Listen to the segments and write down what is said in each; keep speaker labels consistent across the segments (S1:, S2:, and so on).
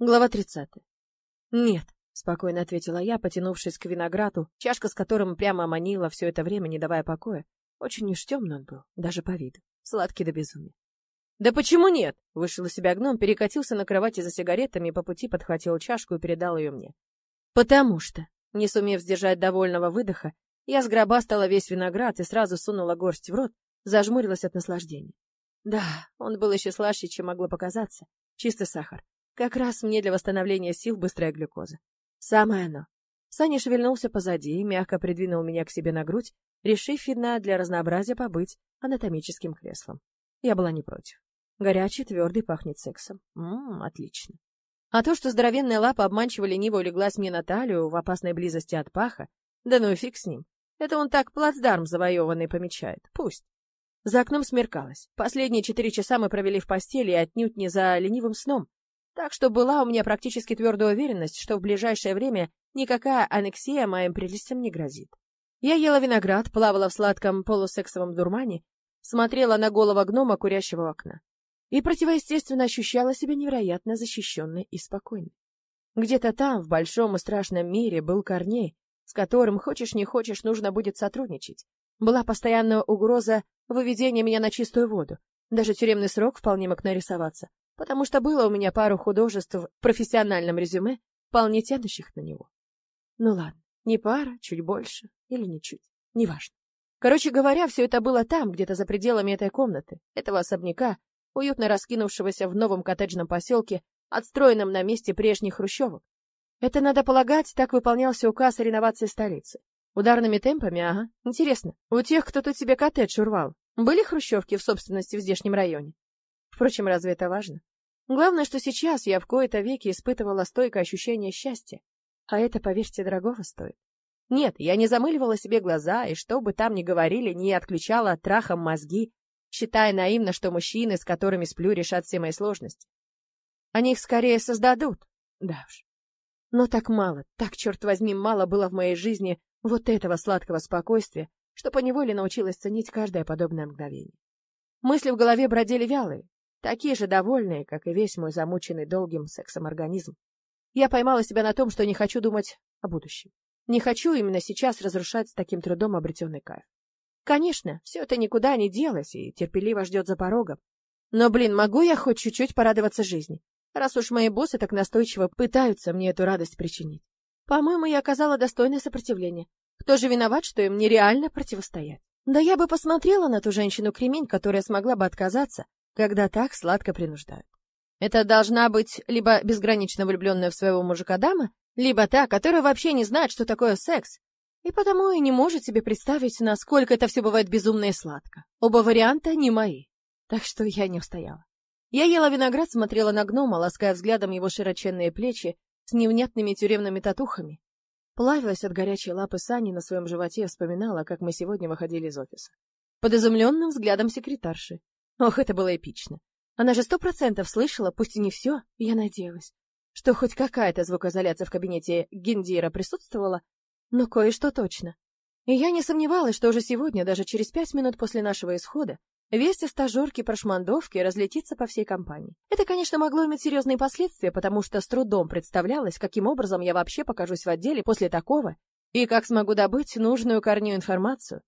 S1: Глава 30. Нет, спокойно ответила я, потянувшись к винограду, чашка с которым прямо манила все это время, не давая покоя. Очень уж темный он был, даже по виду. Сладкий до безумия. «Да почему нет?» — вышел из себя гном, перекатился на кровати за сигаретами и по пути подхватил чашку и передал ее мне. «Потому что...» Не сумев сдержать довольного выдоха, я сгробастала весь виноград и сразу сунула горсть в рот, зажмурилась от наслаждения. Да, он был еще слаще, чем могло показаться. Чистый сахар. Как раз мне для восстановления сил быстрая глюкоза. Самое оно. Саня шевельнулся позади и мягко придвинул меня к себе на грудь, решив, видно, для разнообразия побыть анатомическим креслом. Я была не против. Горячий, твердый, пахнет сексом. Ммм, отлично. А то, что здоровенная лапа обманчиво лениво улеглась мне на талию в опасной близости от паха, да ну и фиг с ним. Это он так плацдарм завоеванный помечает. Пусть. За окном смеркалось. Последние четыре часа мы провели в постели и отнюдь не за ленивым сном. Так что была у меня практически твердая уверенность, что в ближайшее время никакая аннексия моим прелестям не грозит. Я ела виноград, плавала в сладком полусексовом дурмане, смотрела на голого гнома, курящего окна. И противоестественно ощущала себя невероятно защищенной и спокойной. Где-то там, в большом и страшном мире, был Корней, с которым, хочешь не хочешь, нужно будет сотрудничать. Была постоянная угроза выведения меня на чистую воду. Даже тюремный срок вполне мог нарисоваться, потому что было у меня пару художеств в профессиональном резюме, вполне тянущих на него. Ну ладно, не пара, чуть больше или не неважно. Короче говоря, все это было там, где-то за пределами этой комнаты, этого особняка, уютно раскинувшегося в новом коттеджном поселке, отстроенном на месте прежних хрущевок. Это, надо полагать, так выполнялся указ о реновации столицы. Ударными темпами, ага. Интересно, у тех, кто тут себе коттедж урвал, были хрущевки в собственности в здешнем районе? Впрочем, разве это важно? Главное, что сейчас я в кои-то веки испытывала стойкое ощущение счастья. А это, поверьте, дорогого стоит. Нет, я не замыливала себе глаза, и что бы там ни говорили, не отключала от трахом мозги, считая наивно, что мужчины, с которыми сплю, решат все мои сложности. Они их скорее создадут. Да уж. Но так мало, так, черт возьми, мало было в моей жизни вот этого сладкого спокойствия, что поневоле научилась ценить каждое подобное мгновение. Мысли в голове бродили вялые, такие же довольные, как и весь мой замученный долгим сексом организм. Я поймала себя на том, что не хочу думать о будущем. Не хочу именно сейчас разрушать с таким трудом обретенный кайф. Конечно, все это никуда не делось и терпеливо ждет за порогом. Но, блин, могу я хоть чуть-чуть порадоваться жизни, раз уж мои боссы так настойчиво пытаются мне эту радость причинить. По-моему, я оказала достойное сопротивление. Кто же виноват, что им нереально противостоять? Да я бы посмотрела на ту женщину-кремень, которая смогла бы отказаться, когда так сладко принуждают. Это должна быть либо безгранично влюбленная в своего мужика дама, либо та, которая вообще не знает, что такое секс, и потому и не может себе представить, насколько это все бывает безумно и сладко. Оба варианта не мои, так что я не устояла. Я ела виноград, смотрела на гнома, лаская взглядом его широченные плечи, с невнятными тюремными татухами. Плавилась от горячей лапы Сани на своем животе и вспоминала, как мы сегодня выходили из офиса. Под изумленным взглядом секретарши. Ох, это было эпично. Она же сто процентов слышала, пусть и не все, я надеялась, что хоть какая-то звукоизоляция в кабинете Гендира присутствовала, но кое-что точно. И я не сомневалась, что уже сегодня, даже через пять минут после нашего исхода, Весть о стажерке прошмандовки разлетится по всей компании. Это, конечно, могло иметь серьезные последствия, потому что с трудом представлялось, каким образом я вообще покажусь в отделе после такого и как смогу добыть нужную корню информацию.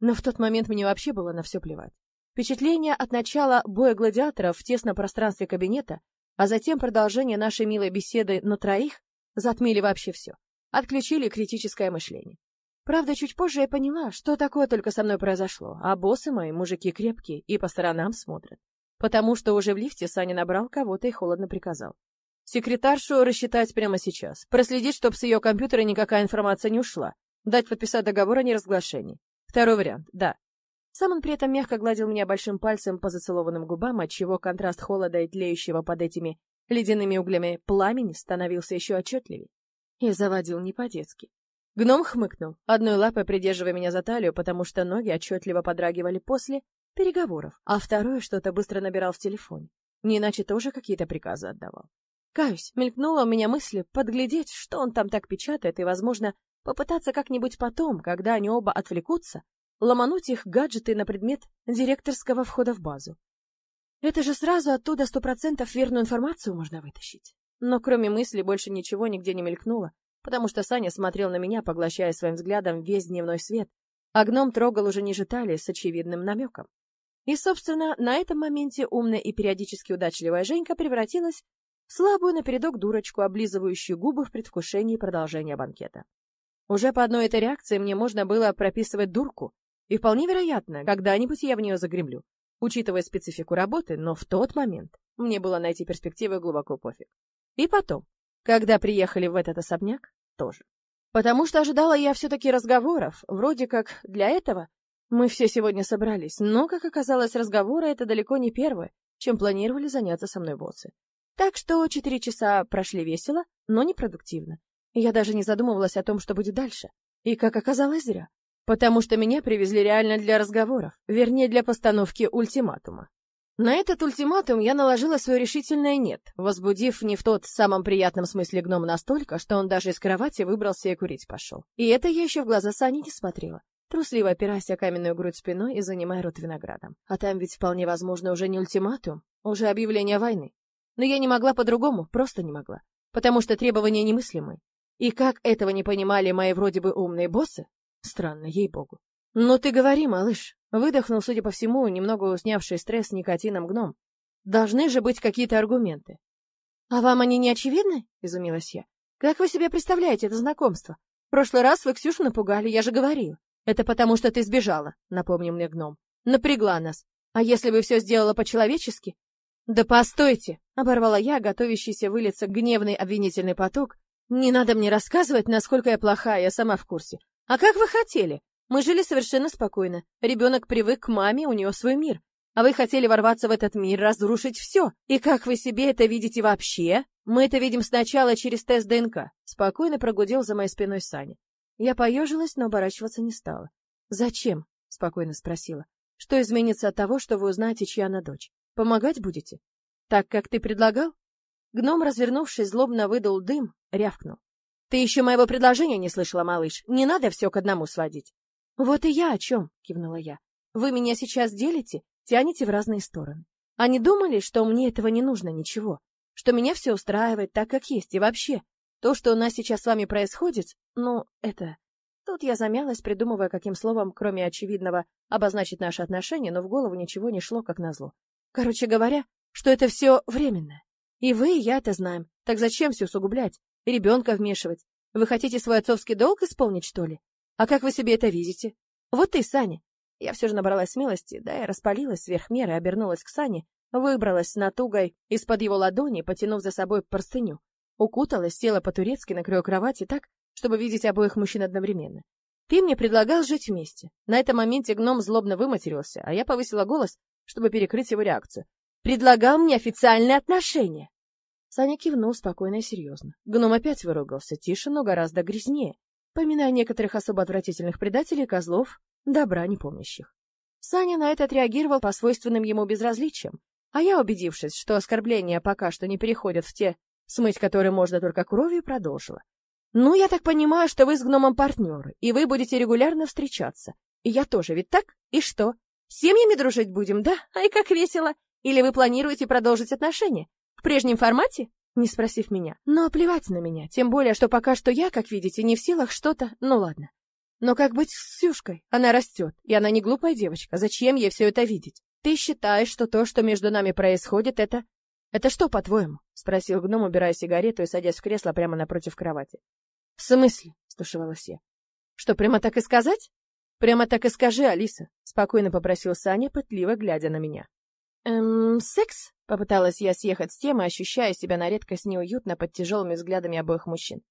S1: Но в тот момент мне вообще было на все плевать. Впечатление от начала боя гладиаторов в тесном пространстве кабинета, а затем продолжение нашей милой беседы на троих затмили вообще все. Отключили критическое мышление. Правда, чуть позже я поняла, что такое только со мной произошло, а боссы мои мужики крепкие и по сторонам смотрят. Потому что уже в лифте Саня набрал кого-то и холодно приказал. Секретаршу рассчитать прямо сейчас, проследить, чтобы с ее компьютера никакая информация не ушла, дать подписать договор о неразглашении. Второй вариант, да. Сам он при этом мягко гладил меня большим пальцем по зацелованным губам, отчего контраст холода и тлеющего под этими ледяными углями пламени становился еще отчетливее. И заводил не по-детски. Гном хмыкнул, одной лапой придерживая меня за талию, потому что ноги отчетливо подрагивали после переговоров, а второй что-то быстро набирал в телефоне. Не иначе тоже какие-то приказы отдавал. Каюсь, мелькнула у меня мысль подглядеть, что он там так печатает, и, возможно, попытаться как-нибудь потом, когда они оба отвлекутся, ломануть их гаджеты на предмет директорского входа в базу. Это же сразу оттуда сто процентов верную информацию можно вытащить. Но кроме мысли больше ничего нигде не мелькнуло, потому что Саня смотрел на меня, поглощая своим взглядом весь дневной свет, а гном трогал уже ниже талии с очевидным намеком. И, собственно, на этом моменте умная и периодически удачливая Женька превратилась в слабую напередок дурочку, облизывающую губы в предвкушении продолжения банкета. Уже по одной этой реакции мне можно было прописывать дурку, и вполне вероятно, когда-нибудь я в нее загремлю, учитывая специфику работы, но в тот момент мне было найти перспективы глубоко пофиг. И потом, когда приехали в этот особняк, тоже. Потому что ожидала я все-таки разговоров, вроде как для этого мы все сегодня собрались, но, как оказалось, разговоры — это далеко не первое, чем планировали заняться со мной боссы. Так что четыре часа прошли весело, но непродуктивно. Я даже не задумывалась о том, что будет дальше. И, как оказалось, зря. Потому что меня привезли реально для разговоров, вернее, для постановки ультиматума. На этот ультиматум я наложила свое решительное «нет», возбудив не в тот самом приятном смысле гном настолько, что он даже из кровати выбрался и курить пошел. И это я еще в глаза Сани не смотрела трусливо опираясь о каменную грудь спиной и занимая рот виноградом. А там ведь вполне возможно уже не ультиматум, уже объявление войны. Но я не могла по-другому, просто не могла, потому что требования немыслимы. И как этого не понимали мои вроде бы умные боссы? Странно, ей-богу. «Ну ты говори, малыш», — выдохнул, судя по всему, немного снявший стресс никотином гном. «Должны же быть какие-то аргументы». «А вам они не очевидны?» — изумилась я. «Как вы себе представляете это знакомство? В прошлый раз вы Ксюшу напугали, я же говорила. «Это потому, что ты сбежала», — напомнил мне гном. «Напрягла нас. А если бы все сделала по-человечески?» «Да постойте!» — оборвала я, готовящийся вылиться гневный обвинительный поток. «Не надо мне рассказывать, насколько я плохая, я сама в курсе. А как вы хотели? Мы жили совершенно спокойно. Ребенок привык к маме, у нее свой мир. А вы хотели ворваться в этот мир, разрушить все. И как вы себе это видите вообще? Мы это видим сначала через тест ДНК. Спокойно прогудел за моей спиной Саня. Я поежилась, но оборачиваться не стала. «Зачем?» — спокойно спросила. «Что изменится от того, что вы узнаете, чья она дочь? Помогать будете? Так, как ты предлагал?» Гном, развернувшись, злобно выдал дым, рявкнул. «Ты еще моего предложения не слышала, малыш. Не надо все к одному сводить». «Вот и я о чем», — кивнула я. «Вы меня сейчас делите, тянете в разные стороны. Не думали, что мне этого не нужно ничего? Что меня все устраивает так, как есть, и вообще, то, что у нас сейчас с вами происходит, ну, это... Тут я замялась, придумывая, каким словом, кроме очевидного, обозначить наши отношения, но в голову ничего не шло, как назло. Короче говоря, что это все временно. И вы, и я это знаем. Так зачем все усугублять? Ребенка вмешивать? Вы хотите свой отцовский долг исполнить, что ли? А как вы себе это видите? Вот ты, Саня. Я все же набралась смелости, да и распалилась сверх меры, обернулась к Сане, выбралась с натугой из-под его ладони, потянув за собой простыню. Укуталась, села по-турецки на краю кровати так, чтобы видеть обоих мужчин одновременно. Ты мне предлагал жить вместе. На этом моменте гном злобно выматерился, а я повысила голос, чтобы перекрыть его реакцию. Предлагал мне официальные отношения. Саня кивнул спокойно и серьезно. Гном опять выругался, тише, но гораздо грязнее, поминая некоторых особо отвратительных предателей козлов, добра не помнящих. Саня на это отреагировал по свойственным ему безразличиям, а я, убедившись, что оскорбления пока что не переходят в те смыть которые можно только кровью, продолжила. «Ну, я так понимаю, что вы с гномом партнеры, и вы будете регулярно встречаться. И я тоже, ведь так? И что? Семьями дружить будем, да? Ай, как весело! Или вы планируете продолжить отношения? Прежнем формате?» Не спросив меня. Но плевать на меня, тем более, что пока что я, как видите, не в силах что-то... Ну ладно. Но как быть с Сюшкой? Она растет, и она не глупая девочка. Зачем ей все это видеть? Ты считаешь, что то, что между нами происходит, это «Это что, по-твоему?» — спросил гном, убирая сигарету и садясь в кресло прямо напротив кровати. «В смысле?» — стушевалась я. «Что, прямо так и сказать?» «Прямо так и скажи, Алиса», — спокойно попросил Саня, пытливо глядя на меня. «Эм, секс?» — попыталась я съехать с темы, ощущая себя на редкость неуютно под тяжелыми взглядами обоих мужчин.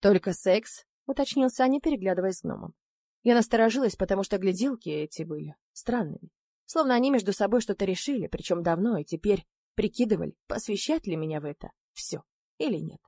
S1: «Только секс?» — уточнил Саня, переглядываясь с гномом. Я насторожилась, потому что гляделки эти были странными. Словно они между собой что-то решили, причем давно, и теперь Прикидывали, посвящать ли меня в это все или нет.